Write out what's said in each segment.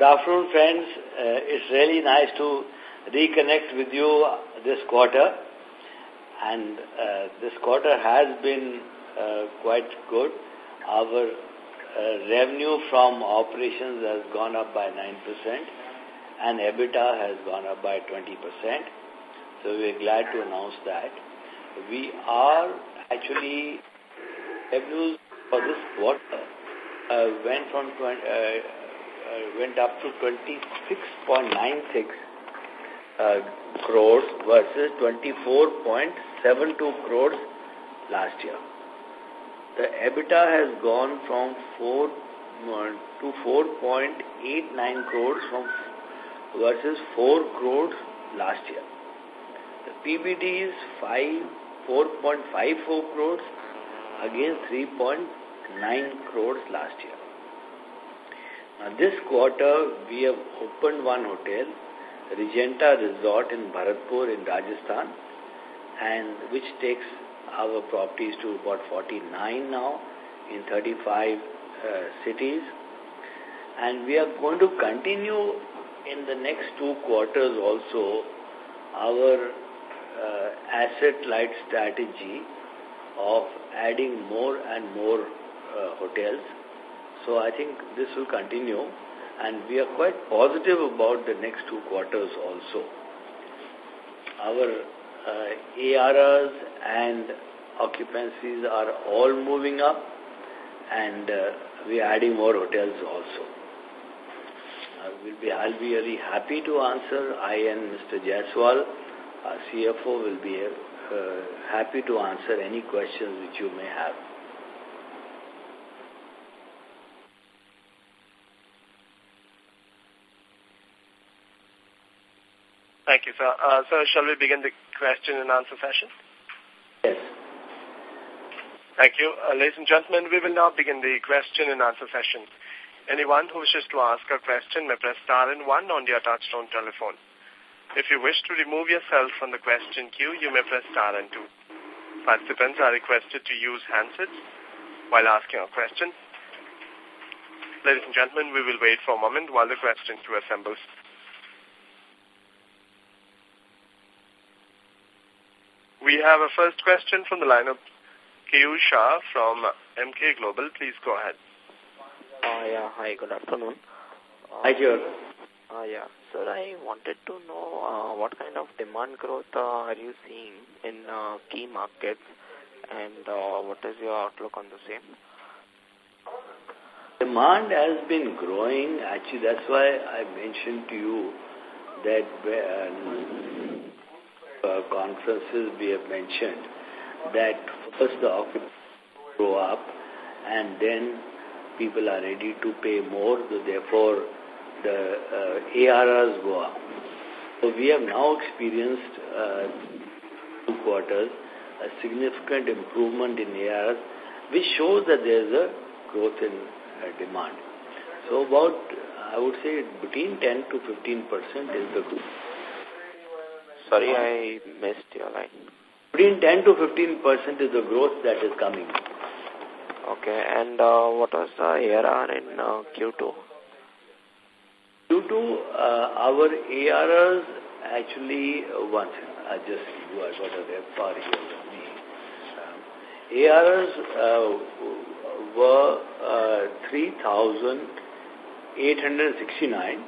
Good afternoon, friends. Uh, it's really nice to reconnect with you this quarter. And uh, this quarter has been uh, quite good. Our uh, revenue from operations has gone up by 9% and EBITDA has gone up by 20%. So we're glad to announce that. We are actually, revenues for this quarter uh, went from 20, uh, went up to 26.96 uh, crores versus 24.72 crores last year. The EBITDA has gone from 4 to 4.89 crores from versus 4 crores last year. The PBT is 5, 4.54 crores against 3.9 crores last year. This quarter, we have opened one hotel, Regenta Resort in Bharatpur in Rajasthan, and which takes our properties to about 49 now in 35 uh, cities. And we are going to continue in the next two quarters also our uh, asset-light strategy of adding more and more uh, hotels. So I think this will continue and we are quite positive about the next two quarters also. Our uh, ARRs and occupancies are all moving up and uh, we are adding more hotels also. Uh, will be, I'll be very happy to answer. I and Mr. Jaiswal, our CFO, will be uh, happy to answer any questions which you may have. Thank you, sir. Uh, sir, shall we begin the question and answer session? Yes. Thank you. Uh, ladies and gentlemen, we will now begin the question and answer session. Anyone who wishes to ask a question may press star and one on your touchtone telephone. If you wish to remove yourself from the question queue, you may press star and two. Participants are requested to use handsets while asking a question. Ladies and gentlemen, we will wait for a moment while the question queue assembles. We have a first question from the line of Keyur Shah from Emkay Global. Please go ahead. Uh, yeah, hi, good afternoon. Uh, hi, Keyur. Uh, yeah, sir, I wanted to know uh, what kind of demand growth uh, are you seeing in uh, key markets and uh, what is your outlook on the same? Demand has been growing. Actually, that's why I mentioned to you that uh, conferences we have mentioned that first the occupancy grow up and then people are ready to pay more, so therefore the uh, ARRs go up. So we have now experienced uh, two quarters a significant improvement in ARRs, which shows that there is a growth in uh, demand. So about, I would say, between 10 to 15 percent is the growth. Sorry, I missed your line. Between 10 to 15 percent is the growth that is coming. Okay, and uh, what was the ARR in uh, Q2? Q2, uh, our ARRs actually, uh, once, I just, you I got a web far here with me. Um, ARRs uh, were uh, 3,869.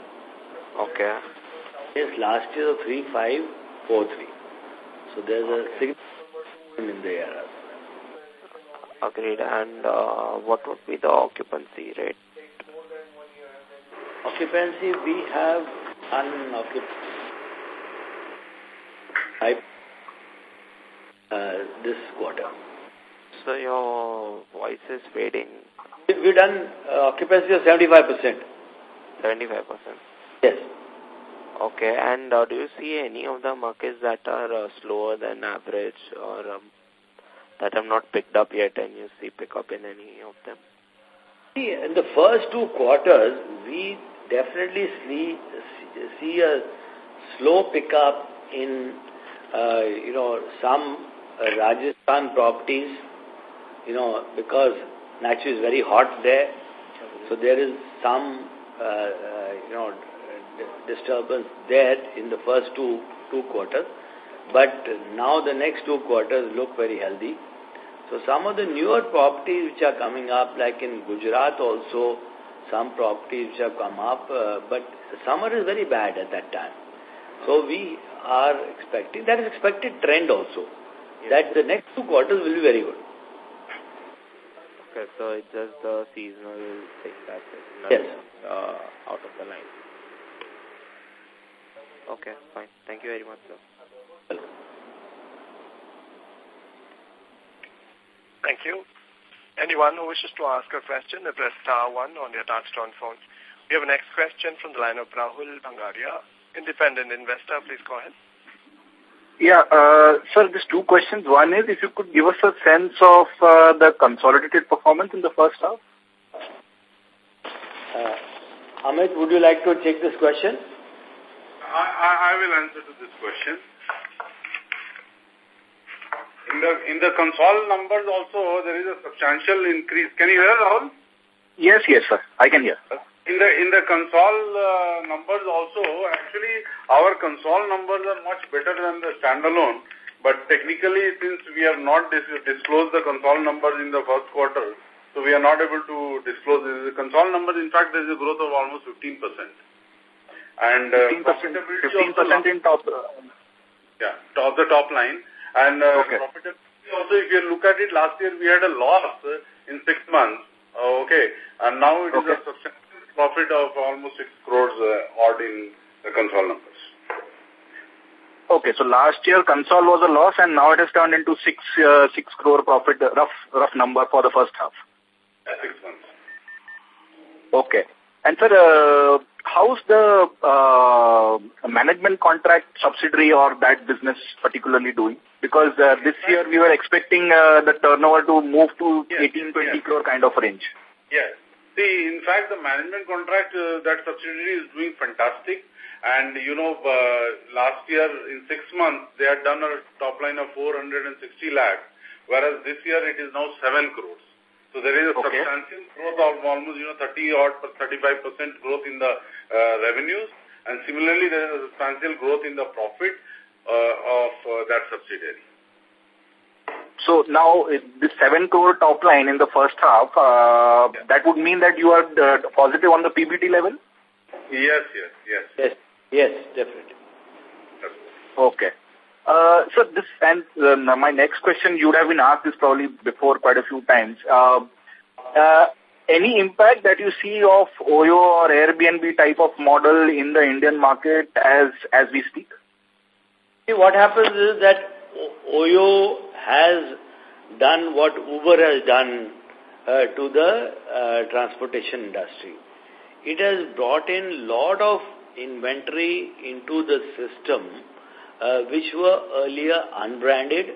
Okay. Yes, last year 3,500. 4.3. So there's a significant in the ARR. Agreed. And uh, what would be the occupancy rate? Occupancy, we have unoccupied uh, this quarter. So your voice is fading. We've done uh, occupancy of 75%. 75%? Okay, and uh, do you see any of the markets that are uh, slower than average or um, that have not picked up yet and you see pick up in any of them? See, in the first two quarters, we definitely see, see a slow pickup in, uh, you know, some uh, Rajasthan properties, you know, because naturally it's very hot there. So there is some uh, uh, you know, disturbance there in the first two, two quarters. But now the next two quarters look very healthy. So some of the newer properties which are coming up, like in Gujarat also, some properties which have come up, uh, but summer is very bad at that time. So we are expecting, that is expected trend also, yes. that the next two quarters will be very good. Okay, so it's just the seasonal thing that is not yes. uh, out of the line. Okay, fine. Thank you very much, sir. Thank you. Anyone who wishes to ask a question, press star one on your touchtone phone. We have a next question from the line of Rahul Bangaria, independent investor. Please go ahead. Yeah, uh, sir, just two questions. One is if you could give us a sense of uh, the consolidated performance in the first half. Uh, Amit, would you like to take this question? I, I will answer to this question. In the in the consol numbers also there is a substantial increase. Can you hear Rahul? Yes, yes, sir. I can hear. In the in the consol uh, numbers also, actually our consol numbers are much better than the standalone. But technically, since we have not dis disclosed the consol numbers in the first quarter, so we are not able to disclose the consol numbers. In fact, there is a growth of almost 15 percent. And uh, 15 percent in top. Uh, yeah, top the top line. And uh, okay. profitability also, if you look at it, last year we had a loss in six months. Uh, okay, and now it okay. is a substantial profit of almost 6 crores uh, odd in the consol numbers. Okay, so last year consol was a loss and now it has turned into 6 uh, 6 crore profit, rough rough number for the first half. Yeah, 6 months. Okay. And sir, uh, how's the uh, management contract subsidiary or that business particularly doing? Because uh, this year we were expecting uh, the turnover to move to yes, 18, 20 yes. crore kind of range. Yes. See, in fact, the management contract, uh, that subsidiary is doing fantastic. And, you know, uh, last year in six months, they had done a top line of 460 lakhs, whereas this year it is now 7 crores. So there is a Okay. substantial growth of almost, you know, 30 odd, 35% growth in the uh, revenues. And similarly, there is a substantial growth in the profit uh, of uh, that subsidiary. So now the 7 crore top line in the first half, uh, Yeah. that would mean that you are uh, positive on the PBT level? Yes, yes, yes. Yes, yes, definitely. Okay. Uh, so this and uh, my next question, you would have been asked this probably before quite a few times. Uh, uh, any impact that you see of OYO or Airbnb type of model in the Indian market as as we speak? See, what happens is that OYO has done what Uber has done uh, to the uh, transportation industry. It has brought in lot of inventory into the system uh, which were earlier unbranded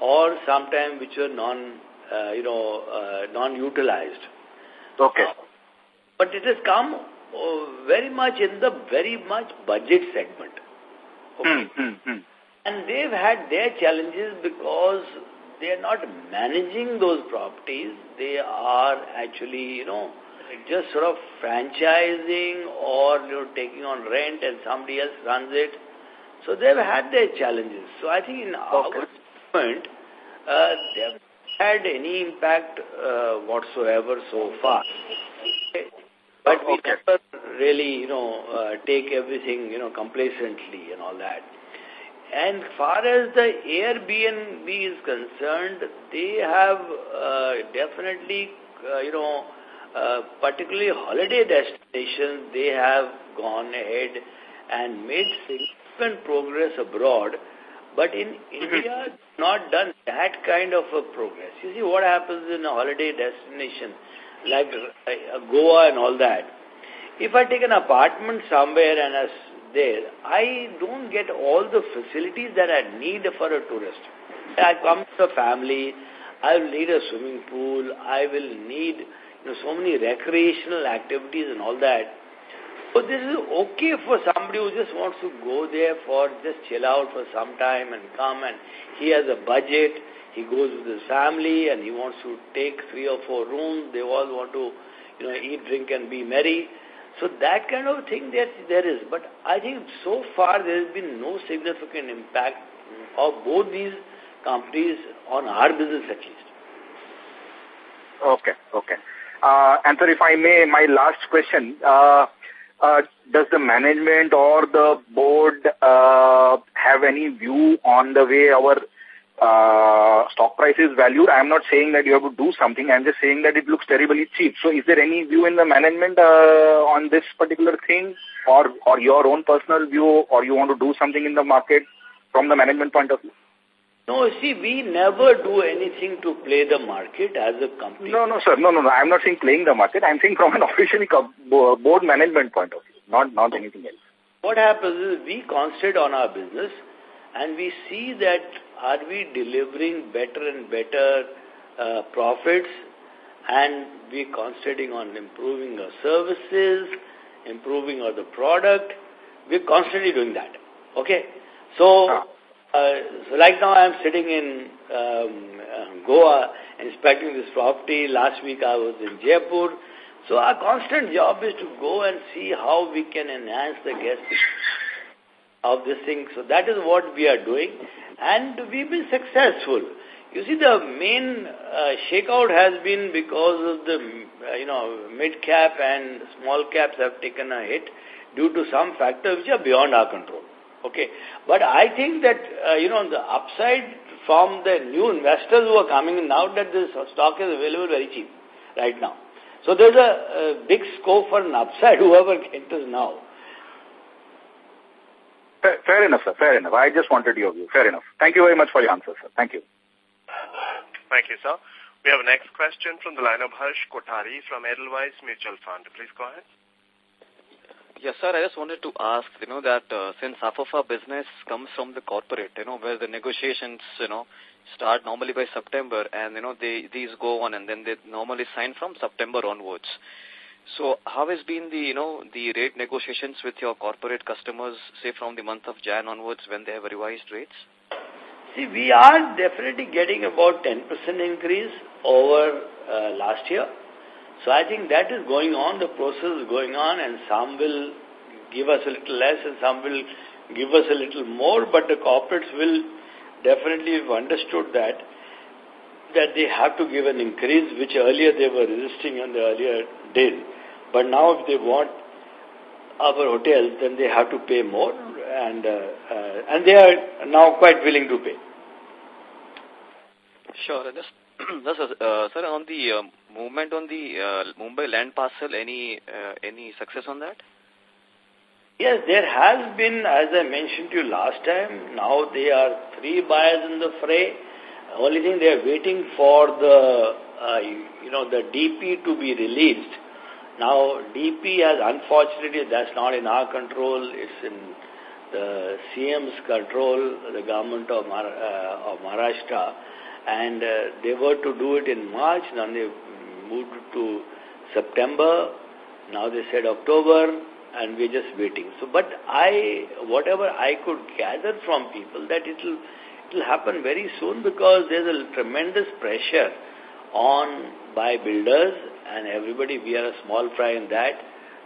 or sometimes which were non, uh, you know, uh, non-utilized. Okay. But it has come uh, very much in the very much budget segment. Okay. Hmm, hmm, hmm. And they've had their challenges because they are not managing those properties. They are actually, you know, just sort of franchising or you know, taking on rent and somebody else runs it. So they've had their challenges. So I think in our Okay. point, uh, they have had any impact uh, whatsoever so far. Okay. But we Okay. never really, you know, uh, take everything, you know, complacently and all that. And far as the Airbnb is concerned, they have uh, definitely, uh, you know, uh, particularly holiday destinations, they have gone ahead and made significant progress abroad. But in India, not done that kind of a progress. You see what happens in a holiday destination, like uh, Goa and all that. If I take an apartment somewhere and I there, I don't get all the facilities that I need for a tourist. I come with a family, I will need a swimming pool, I will need you know, so many recreational activities and all that. So this is okay for somebody who just wants to go there for just chill out for some time and come and he has a budget, he goes with his family and he wants to take three or four rooms, they all want to you know, eat, drink and be merry. So that kind of thing there, there is. But I think so far there has been no significant impact of both these companies on our business at least. Okay, okay. Uh, and sir, if I may, my last question, uh, uh, does the management or the board uh, have any view on the way our uh, stock price is valued? I'm not saying that you have to do something. I'm just saying that it looks terribly cheap. So is there any view in the management uh, on this particular thing or, or your own personal view or you want to do something in the market from the management point of view? No, see, we never do anything to play the market as a company. No, no, sir. No, no, no. I'm not saying playing the market. I'm saying from an officially board management point of view, not, not anything else. What happens is we concentrate on our business and we see that are we delivering better and better uh, profits and we concentrating on improving our services, improving our the product. We're constantly doing that. Okay? So, ah. Uh, so like now I'm sitting in um, uh, Goa inspecting this property. Last week I was in Jaipur. So our constant job is to go and see how we can enhance the guest of this thing. So that is what we are doing and we've been successful. You see, the main uh, shakeout has been because of the, uh, you know, mid-cap and small caps have taken a hit due to some factors which are beyond our control. Okay. But I think that, uh, you know, the upside from the new investors who are coming in now that this stock is available very cheap right now. So there's a, a big scope for an upside whoever enters now. Fair, fair enough, sir. Fair enough. I just wanted your view. Fair enough. Thank you very much for your answer, sir. Thank you. Thank you, sir. We have a next question from the line of Harsh Kotari from Edelweiss Mutual Fund. Please go ahead. Yes, sir. I just wanted to ask, you know, that uh, since half of our business comes from the corporate, you know, where the negotiations, you know, start normally by September and, you know, they, these go on and then they normally sign from September onwards. So how has been the, you know, the rate negotiations with your corporate customers, say from the month of Jan onwards when they have revised rates? See, we are definitely getting about 10% increase over uh, last year. So I think that is going on, the process is going on and some will give us a little less and some will give us a little more, but the corporates will definitely have understood that that they have to give an increase, which earlier they were resisting and the earlier did. But now if they want our hotels, then they have to pay more and, uh, uh, and they are now quite willing to pay. Sure. Just, just uh, sir, on the uh, movement on the uh, Mumbai land parcel, any uh, any success on that? Yes, there has been, as I mentioned to you last time, now there are three buyers in the fray. Only thing they are waiting for the, uh, you know, the DP to be released. Now, DP has, unfortunately, that's not in our control. It's in the CM's control, the government of, Mar uh, of Maharashtra. And uh, they were to do it in March, now they moved to September. Now they said October, and we're just waiting. So, but I, whatever I could gather from people, that it'll, it'll happen very soon because there's a tremendous pressure on by builders and everybody, we are a small fry in that,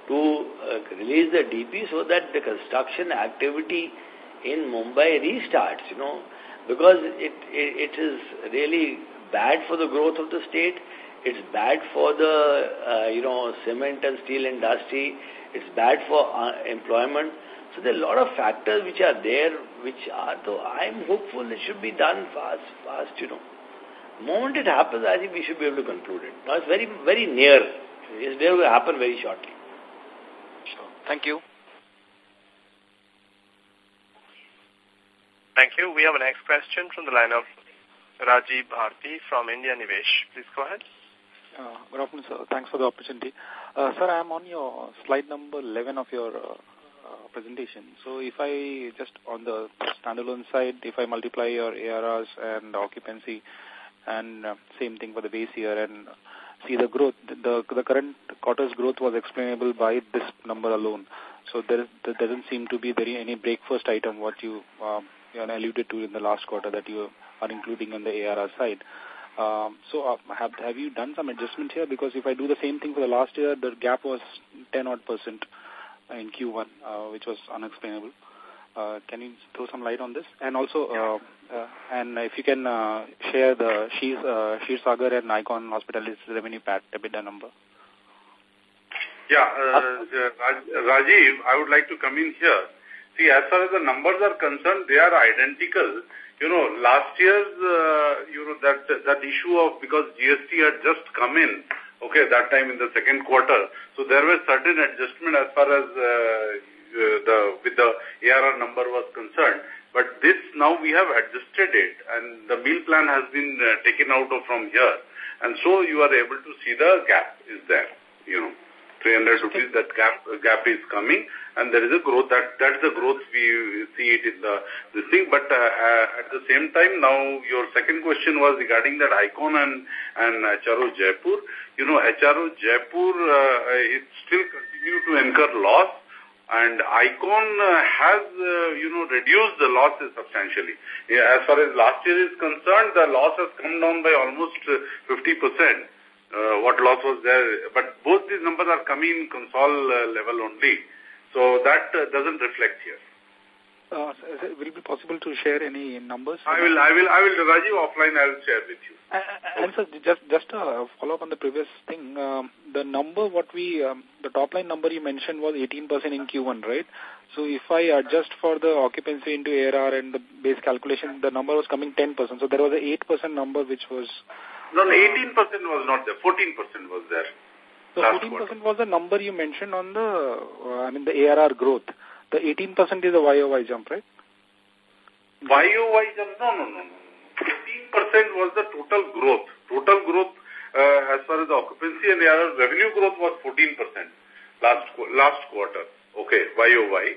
to uh, release the DP so that the construction activity in Mumbai restarts, you know, because it, it, it is really bad for the growth of the state, it's bad for the, uh, you know, cement and steel industry, it's bad for uh, employment. So there are a lot of factors which are there, which are, though I'm hopeful it should be done fast, fast, you know moment it happens, I think we should be able to conclude it. Now, it's very, very near. It's there will happen very shortly. Sure. Thank you. Thank you. We have a next question from the line of Rajiv Bharti from India Nivesh. Please go ahead. Uh, good afternoon, sir. Thanks for the opportunity. Uh, sir, I am on your slide number 11 of your uh, uh, presentation. So if I just on the standalone side, if I multiply your ARRs and occupancy, and uh, same thing for the base year and see the growth. The, the current quarter's growth was explainable by this number alone. So there, is, there doesn't seem to be very any breakfast item what you, um, you know, alluded to in the last quarter that you are including on the ARR side. Um, so uh, have, have you done some adjustment here? Because if I do the same thing for the last year, the gap was 10 odd percent in Q1, uh, which was unexplainable. Uh, can you throw some light on this? And also, uh, uh, and if you can uh, share the Ksheer, uh, Ksheer Sagar and Icon Hospitality's revenue pat EBITDA number. Yeah, uh, Raj, Rajiv, I would like to come in here. See, as far as the numbers are concerned, they are identical. You know, last year's, uh, you know, that that issue of because GST had just come in, okay, that time in the second quarter, so there was certain adjustment as far as uh, uh, the with the ARR number was concerned. But this now we have adjusted it, and the meal plan has been uh, taken out of from here, and so you are able to see the gap is there, you know. 300 rupees, that gap gap is coming, and there is a growth. That That's the growth we see it in the this thing. But uh, uh, at the same time, now your second question was regarding that Icon and, and HRO Jaipur. You know, HRO Jaipur, uh, it still continue to incur loss, and Icon uh, has, uh, you know, reduced the losses substantially. Yeah, as far as last year is concerned, the loss has come down by almost 50%. Uh, what loss was there. But both these numbers are coming in consol uh, level only. So that uh, doesn't reflect here. Uh, will it be possible to share any numbers? I will, I will, I will, Rajiv, offline I will share with you. Uh, and so just, just a follow up on the previous thing, um, the number what we, um, the top line number you mentioned was 18% in Q1, right? So if I adjust for the occupancy into ARR and the base calculation, the number was coming 10%. So there was a 8% number which was no, 18% was not there. 14% was there. So 14% was the number you mentioned on the, uh, I mean, the ARR growth. The 18% is a YOY jump, right? YOY jump? No, no, no. 15% was the total growth. Total growth uh, as far as the occupancy and ARR revenue growth was 14% last, last quarter. Okay, YOY.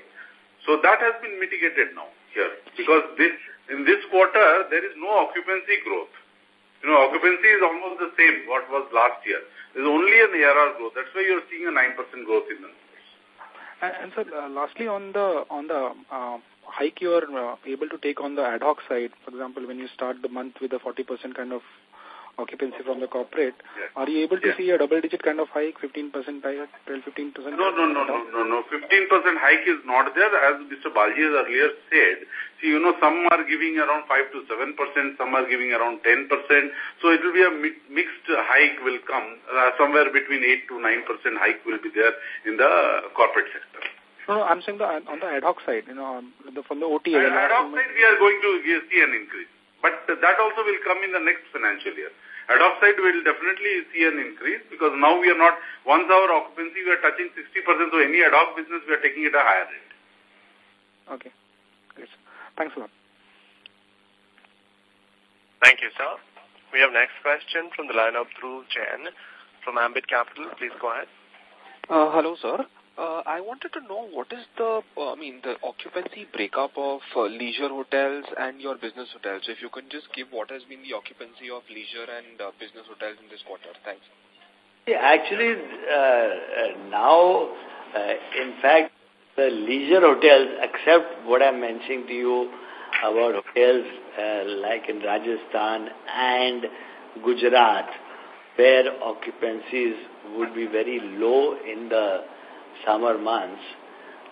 So that has been mitigated now here because this, in this quarter there is no occupancy growth. You know, occupancy is almost the same what was last year. There's only an ARR growth. That's why you're seeing a 9% growth in numbers. And, and so, uh, lastly, on the on the uh, hike you are uh, able to take on the ad hoc side, for example, when you start the month with a 40% kind of occupancy from the corporate. Yes. Are you able to yes. see a double-digit kind of hike, 15% hike, 12, 15%? No, no, no, no, no, no. 15% hike is not there. As Mr. Baljee has earlier said, see, you know, some are giving around 5 to 7%, some are giving around 10%. So it will be a mi mixed hike will come. Uh, somewhere between 8 to 9% hike will be there in the corporate sector. No, no, I'm saying the, on the ad hoc side, you know, the, from the OTA. Ad, ad hoc side, we are going to see an increase. But that also will come in the next financial year. Ad hoc side will definitely see an increase because now we are not, once our occupancy, we are touching 60%, so any ad hoc business, we are taking it at a higher rate. Okay. Great. Thanks a lot. Thank you, sir. We have next question from the line of Dhruv Jain from Ambit Capital. Please go ahead. Uh, hello, sir. Uh, I wanted to know what is the, uh, I mean, the occupancy breakup of uh, leisure hotels and your business hotels. If you can just give what has been the occupancy of leisure and uh, business hotels in this quarter. Thanks. Yeah, actually, uh, now, uh, in fact, the leisure hotels, except what I'm mentioning to you about hotels uh, like in Rajasthan and Gujarat, where occupancies would be very low in the summer months.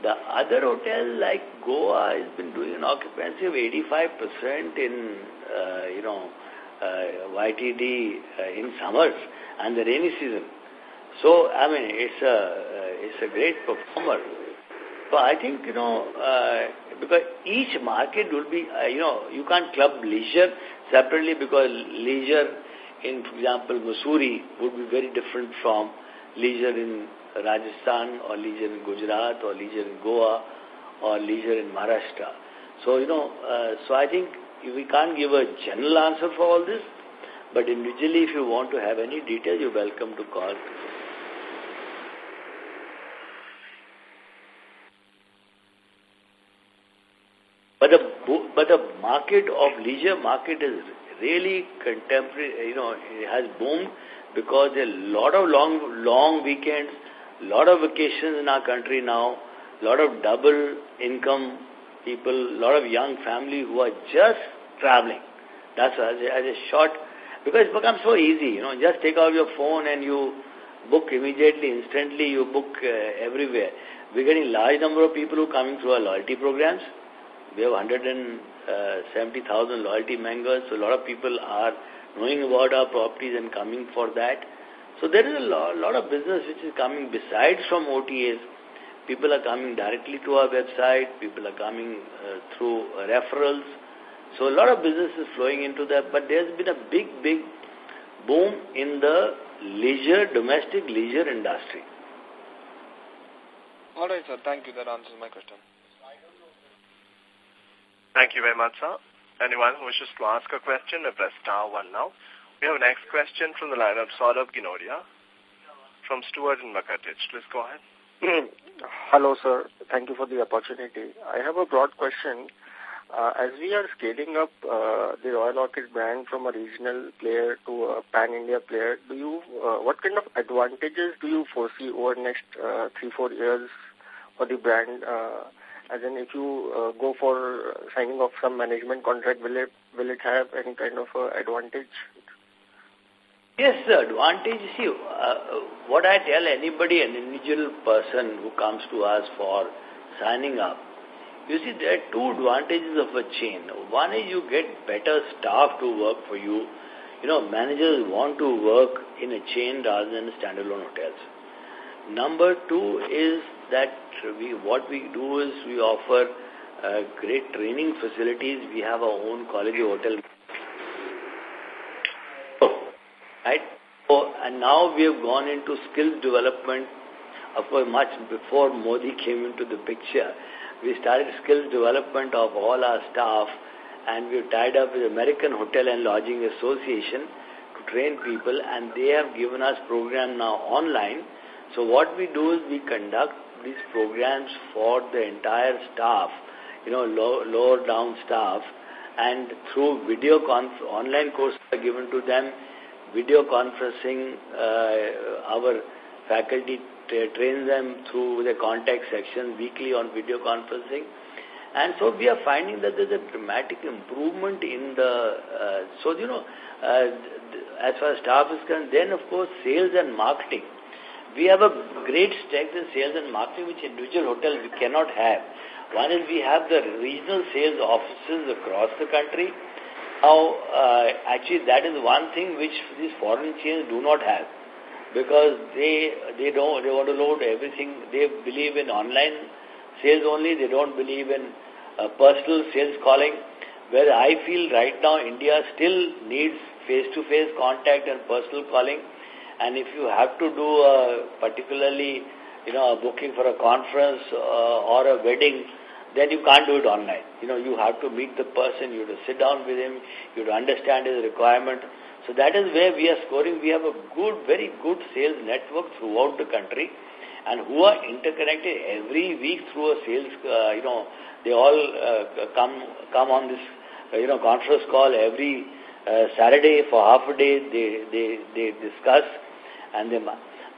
The other hotel like Goa has been doing an occupancy of 85% in, uh, you know, uh, YTD uh, in summers and the rainy season. So, I mean, it's a, uh, it's a great performer. So I think, you know, uh, because each market will be, uh, you know, you can't club leisure separately because leisure in, for example, Mussoorie would be very different from leisure in Rajasthan or leisure in Gujarat or leisure in Goa or leisure in Maharashtra. So, you know, uh, so I think we can't give a general answer for all this, but individually if you want to have any detail, you're welcome to call. But the, but the market of leisure market is really contemporary, you know, it has boomed because a lot of long, long weekends, lot of vacations in our country now, lot of double income people, lot of young family who are just traveling. That's as a, as a short, Because it becomes so easy, you know, just take out your phone and you book immediately, instantly, you book uh, everywhere. We're getting large number of people who are coming through our loyalty programs. We have 170,000 uh, loyalty members, so a lot of people are knowing about our properties and coming for that. So there is a lot, lot of business which is coming besides from OTAs. People are coming directly to our website. People are coming uh, through referrals. So a lot of business is flowing into that. But there's been a big, big boom in the leisure, domestic leisure industry. All right, sir. Thank you. That answers my question. Thank you very much, sir. Anyone who wishes to ask a question, press star one now. We have next question from the line of Saurabh Ginodia from Stewart and Mackertich. Please go ahead. Hello, sir. Thank you for the opportunity. I have a broad question. Uh, as we are scaling up uh, the Royal Orchid brand from a regional player to a pan-India player, do you, uh, what kind of advantages do you foresee over next uh, three, four years for the brand? Uh, as in, if you uh, go for signing of some management contract, will it will it have any kind of uh, advantage Yes, the advantage, see, uh, what I tell anybody, an individual person who comes to us for signing up, you see, there are two advantages of a chain. One is you get better staff to work for you. You know, managers want to work in a chain rather than standalone hotels. Number two is that we what we do is we offer uh, great training facilities. We have our own quality hotel Right? So, and now we have gone into skills development. Of course, much before Modi came into the picture, we started skills development of all our staff and we've tied up with American Hotel and Lodging Association to train people and they have given us program now online. So what we do is we conduct these programs for the entire staff, you know, low, lower down staff and through video online courses are given to them video conferencing, uh, our faculty train them through the contact section weekly on video conferencing. And so we are finding that there's a dramatic improvement in the, uh, so you know, uh, as far as staff is concerned, then of course sales and marketing. We have a great strength in sales and marketing which individual hotels we cannot have. One is we have the regional sales offices across the country now, uh, actually, that is one thing which these foreign chains do not have because they they don't they want to load everything. They believe in online sales only. They don't believe in uh, personal sales calling. Where I feel right now India still needs face-to-face -face contact and personal calling. And if you have to do a particularly, you know, a booking for a conference uh, or a wedding, then you can't do it online. You know, you have to meet the person, you have to sit down with him, you have to understand his requirement. So that is where we are scoring. We have a good, very good sales network throughout the country and who are interconnected every week through a sales, uh, you know, they all uh, come come on this, uh, you know, conference call every uh, Saturday for half a day. They, they, they discuss and they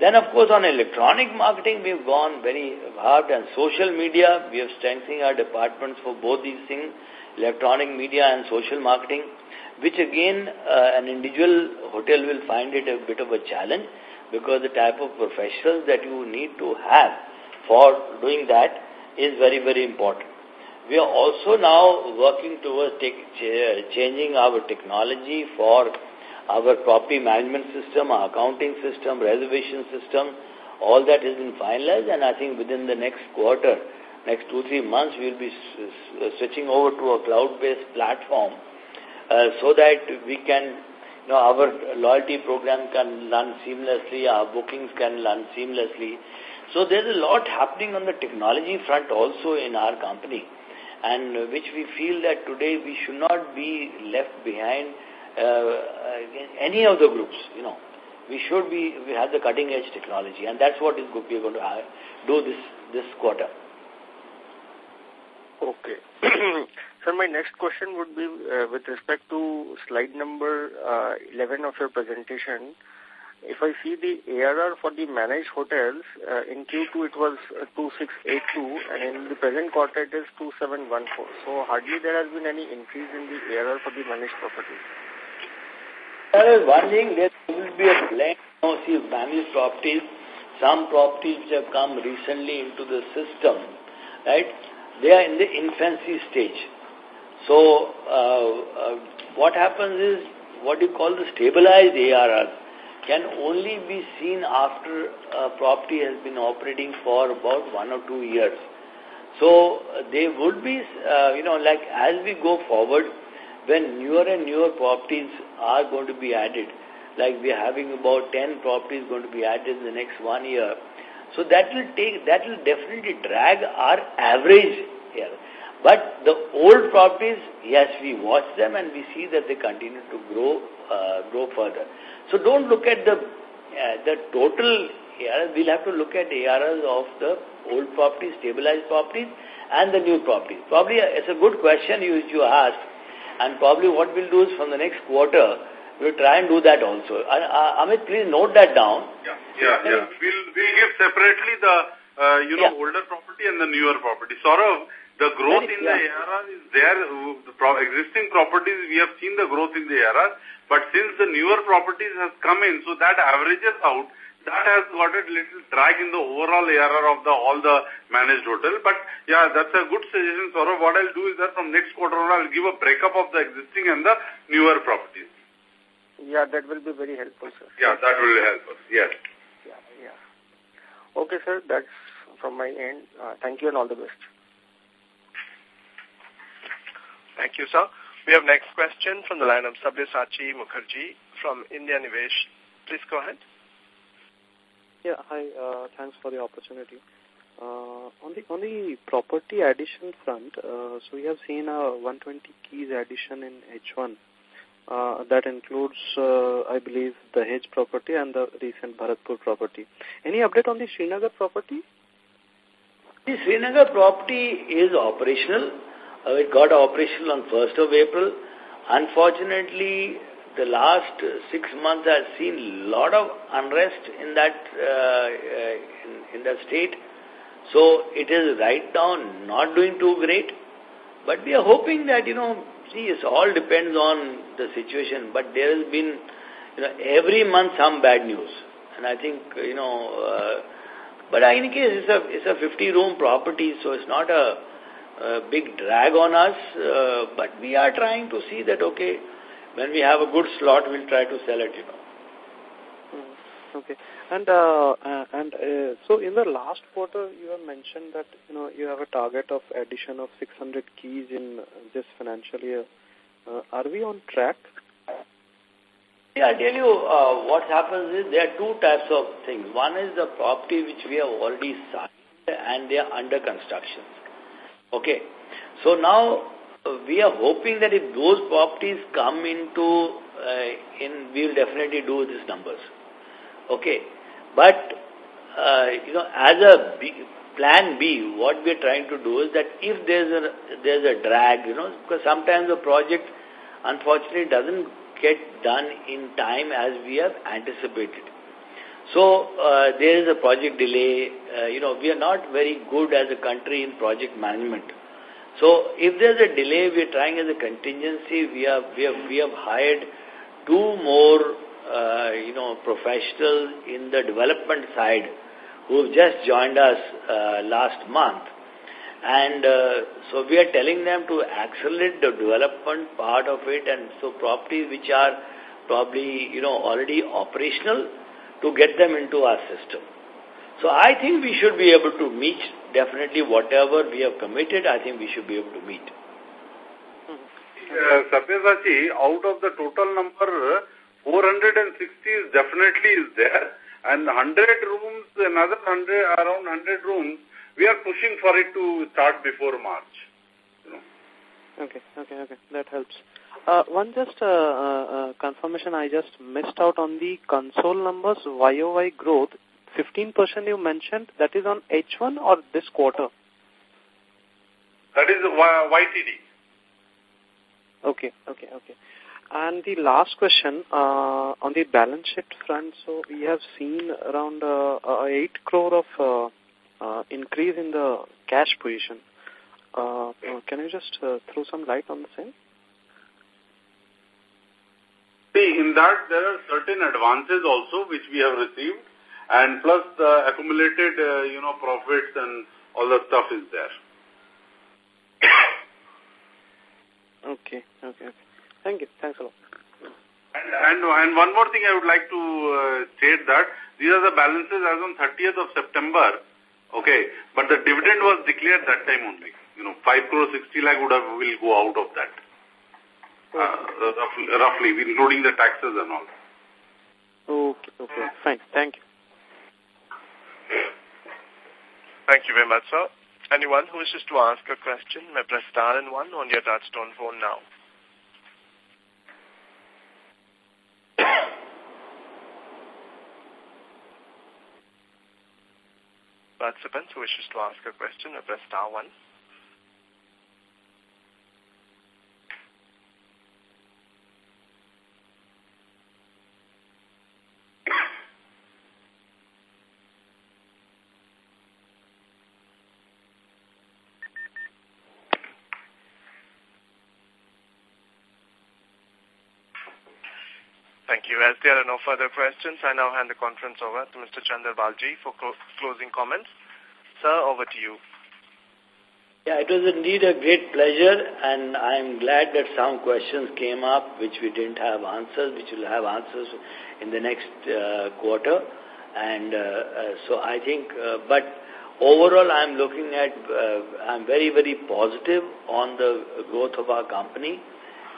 then, of course, on electronic marketing, we've gone very hard and social media, we have strengthened our departments for both these things, electronic media and social marketing, which again, uh, an individual hotel will find it a bit of a challenge because the type of professionals that you need to have for doing that is very, very important. We are also now working towards take, ch changing our technology for our property management system, our accounting system, reservation system, all that has been finalized and I think within the next quarter, next two, three months, we'll be switching over to a cloud-based platform uh, so that we can, you know, our loyalty program can run seamlessly, our bookings can run seamlessly. So there's a lot happening on the technology front also in our company and which we feel that today we should not be left behind any of the groups, you know, we should be, we have the cutting edge technology and that's what is we're going to do this, this quarter. Okay. Sir, my next question would be uh, with respect to slide number uh, 11 of your presentation. If I see the ARR for the managed hotels, uh, in Q2 it was uh, 2682 and in the present quarter it is 2714. So hardly there has been any increase in the ARR for the managed properties. There is one thing, there will be a blend. Know, see, managed properties, some properties which have come recently into the system, right, they are in the infancy stage. So, uh, uh, what happens is, what you call the stabilized ARR can only be seen after a property has been operating for about one or two years. So, they would be, uh, you know, like as we go forward, when newer and newer properties are going to be added, like we are having about 10 properties going to be added in the next one year, so that will take, that will definitely drag our average here. But the old properties, yes, we watch them and we see that they continue to grow, uh, grow further. So don't look at the, uh, the total ARS. We'll have to look at ARS of the old properties, stabilized properties, and the new properties. Probably uh, it's a good question you, you asked. And probably what we'll do is from the next quarter, we'll try and do that also. Uh, uh, Amit, please note that down. Yeah, yeah, yeah. We'll, we'll give separately the, uh, you know, yeah. older property and the newer property. Saurav, the growth in the ARR is there. The pro existing properties, we have seen the growth in the ARR. But since the newer properties has come in, so that averages out, that has got a little drag in the overall ARR of the all the managed hotel. But yeah, that's a good suggestion, Saurav. What I'll do is that from next quarter on, I'll give a breakup of the existing and the newer properties. Yeah, that will be very helpful, sir. Yeah, that will help us. Yes. Yeah, yeah. Okay, sir. That's from my end. Uh, thank you and all the best. Thank you, sir. We have next question from the line of Sabyasachi Mukherjee from India Nivesh. Please go ahead. Yeah, hi. Uh, thanks for the opportunity. Uh, on the on the property addition front, uh, so we have seen a 120 keys addition in H1. Uh, that includes, uh, I believe, the Hedge property and the recent Bharatpur property. Any update on the Srinagar property? The Srinagar property is operational. Uh, it got operational on 1st of April. Unfortunately, the last six months has seen a lot of unrest in that uh, in, in that state. So it is right now not doing too great. But we are hoping that, you know, see, it all depends on the situation. But there has been, you know, every month some bad news. And I think, you know, uh, but in any case, it's a, it's a 50 room property, so it's not a a big drag on us, uh, but we are trying to see that, okay, when we have a good slot, we'll try to sell it, you know. Hmm, okay. And uh, uh, and uh, so in the last quarter, you have mentioned that you know you have a target of addition of 600 keys in this financial year. Uh, are we on track? Yeah, I'll tell you uh, what happens is there are two types of things. One is the property which we have already signed and they are under construction. Okay. So now we are hoping that if those properties come into, uh, in, we will definitely do these numbers. Okay. But, uh, you know, as a B, plan B, what we are trying to do is that if there's a, there's a drag, you know, because sometimes the project unfortunately doesn't get done in time as we have anticipated. So uh, there is a project delay. Uh, you know, we are not very good as a country in project management. So if there's a delay, we are trying as a contingency. We have we have we have hired two more uh, you know professionals in the development side who have just joined us uh, last month. And uh, so we are telling them to accelerate the development part of it and so properties which are probably, you know, already operational, to get them into our system. So I think we should be able to meet definitely whatever we have committed, I think we should be able to meet. Uh, Sabyasachi, out of the total number, 460 is definitely is there. And 100 rooms, another 100, around 100 rooms, we are pushing for it to start before March. You know. Okay, okay, okay. That helps. Uh, one just uh, uh, uh, confirmation I just missed out on the consol numbers, YOY growth, 15% you mentioned, that is on H1 or this quarter? That is YTD. Okay, okay, okay. And the last question, uh, on the balance sheet front, so we have seen around uh, uh, 8 crore of uh, uh, increase in the cash position. Uh, can you just uh, throw some light on the same? See, in that there are certain advances also which we have received and plus the accumulated, uh, you know, profits and all the stuff is there. okay, okay, okay. Thank you. Thanks a lot. And, and, and one more thing I would like to uh, state that these are the balances as on 30th of September. Okay, but the dividend was declared that time only. You know, 5 crore 60 lakh would have, will go out of that. Uh, roughly, roughly, including the taxes and all. Okay, okay, fine. Thank you. Thank you very much, sir. Anyone who wishes to ask a question may press star and one on your touchtone phone now. Participants who wishes to ask a question may press star one. Thank you. As there are no further questions, I now hand the conference over to Mr. Chandra Baljee for clo closing comments. Sir, over to you. Yeah, it was indeed a great pleasure and I'm glad that some questions came up which we didn't have answers, which will have answers in the next uh, quarter. And uh, uh, so I think, uh, but overall I'm looking at, uh, I'm very, very positive on the growth of our company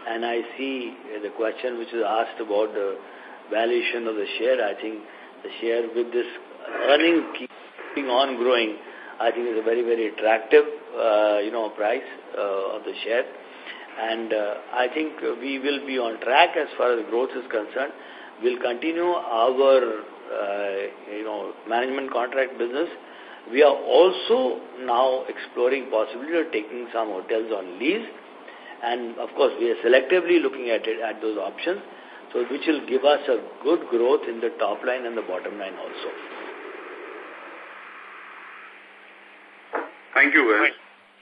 and I see the question which is asked about the valuation of the share. I think the share with this earning keeping on growing, I think is a very, very attractive, uh, you know, price uh, of the share. And uh, I think we will be on track as far as growth is concerned. We'll continue our, uh, you know, management contract business. We are also now exploring possibility of taking some hotels on lease and of course, we are selectively looking at it, at those options, so which will give us a good growth in the top line and the bottom line also. Thank you. Thank